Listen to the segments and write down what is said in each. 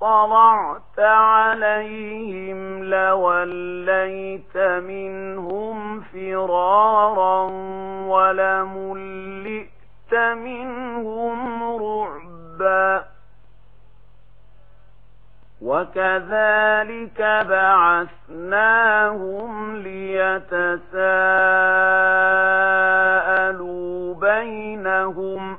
طرعت عليهم لوليت منهم فرارا ولملئت منهم رعبا وكذلك بعثناهم ليتساءلوا بينهم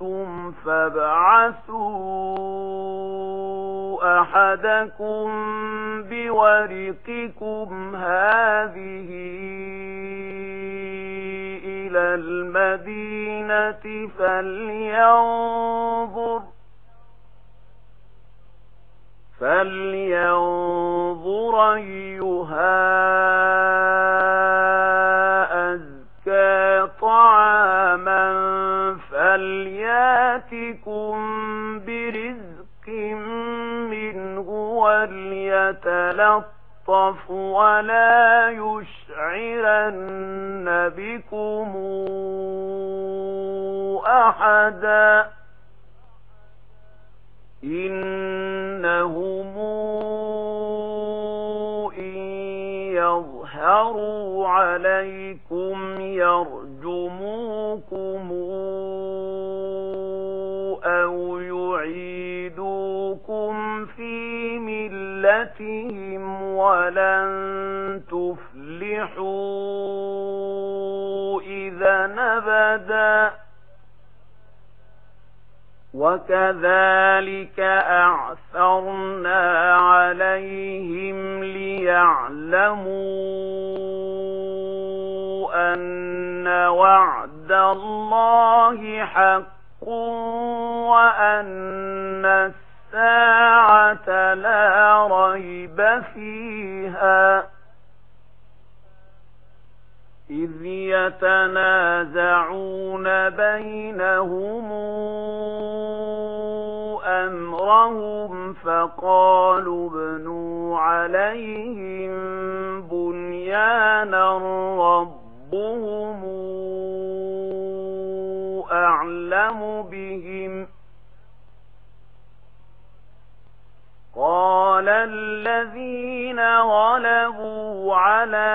مَتُّمْ فَابْعَثُوا أَحَدَكُمْ بِوَرِقِكُمْ هَذِهِ إِلَى الْمَدِينَةِ فَلْيَنْظُرْ فَلْيَنْظُرْ أَيُّهَا يَأْتِكُم بِرِزْقٍ مِّنْهُ وَلْيَتَلَطَّفْ وَلَا يُشْعِرَنَّ بِكُمْ أَحَدًا إِنَّ مِلَّتِهِمْ وَلَن تُفْلِحُوا إِذًا نَبَدًا. وَكَذَلِكَ أَعْثَرْنَا عَلَيْهِمْ لِيَعْلَمُوا أَنَّ وَعْدَ اللَّهِ حَقٌّ وَأَنَّ الساعة لا ريب فيها. إذ يتنازعون بينهم أمرهم فقالوا ابنوا عليهم بنيانا ربهم أعلم بهم. على الذين غلبوا على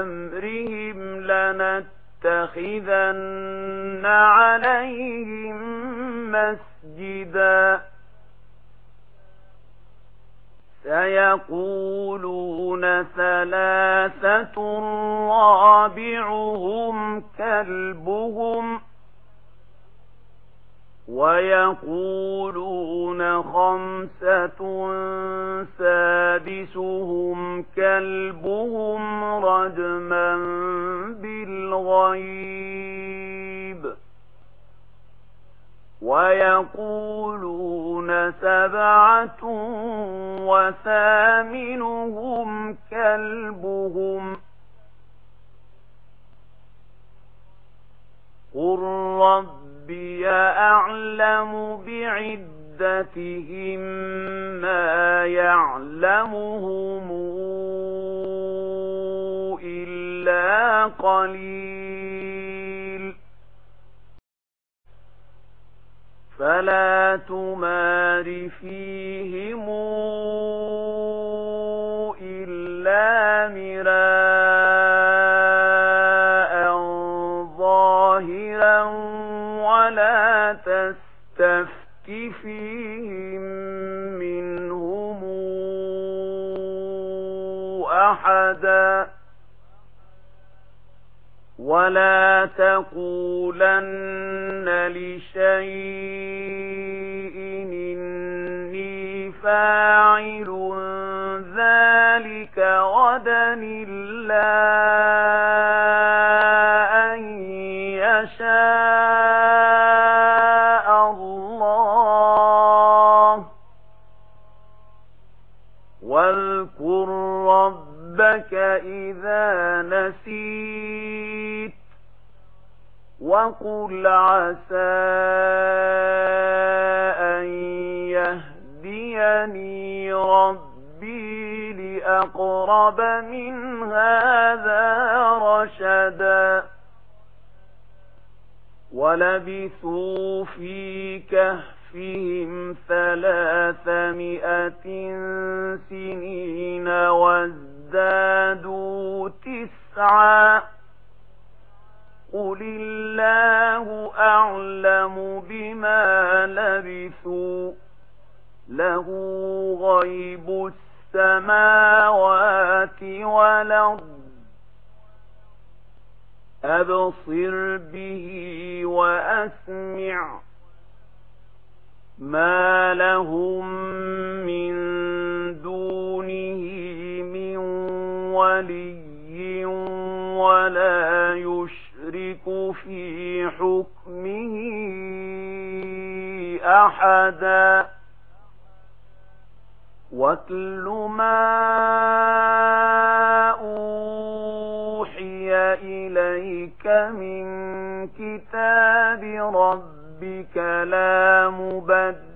أمرهم لنتخذن عليهم مسجدا سيقولون ثلاثة رابعهم كلبهم ويقولون خمسة سادسهم كلبهم رجما بالغيب ويقولون سبعة وثامنهم كلبهم أعلم بعدتهم ما يعلمهم إلا قليل فلا تمار فيهم فيهم منهم أحدا ولا تقولن لشيء إني فاعل ذلك غدا الله إذا نسيت وقل عسى أن يهديني ربي لأقرب من هذا رشدا ولبثوا في كَهْفِهِمْ ثَلَاثَمِئَةٍ ثلاثمائة سنين وزن وازدادوا تسعا. قل الله أعلم بما لبثوا. له غيب السماوات والأرض. أبصر به وأسمع. ما لهم من ولي ولا يشرك في حكمه أحدا. واتل ما أوحي إليك من كتاب ربك لا مبدل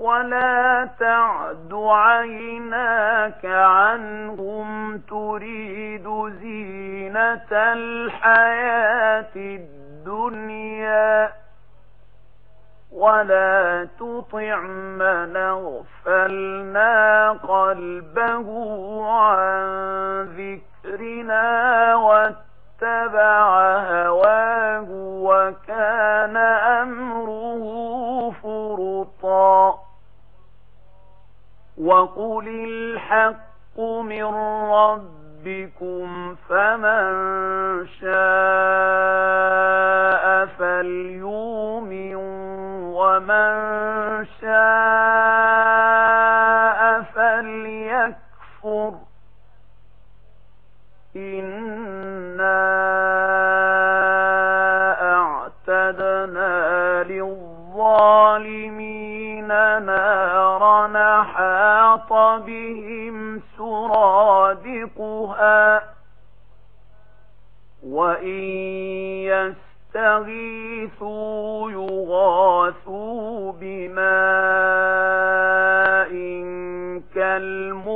ولا تعد عيناك عنهم تريد زينة الحياة الدنيا ولا تطع من اغفلنا قلبه عن ذكرنا واتقنا وقل الحق من ربكم فمن شاء فليؤمن ومن شاء فليكفر إنا أعتدنا للظالمين بهم سرادقها وإن يستغيثوا يغاثوا بماء كالمسر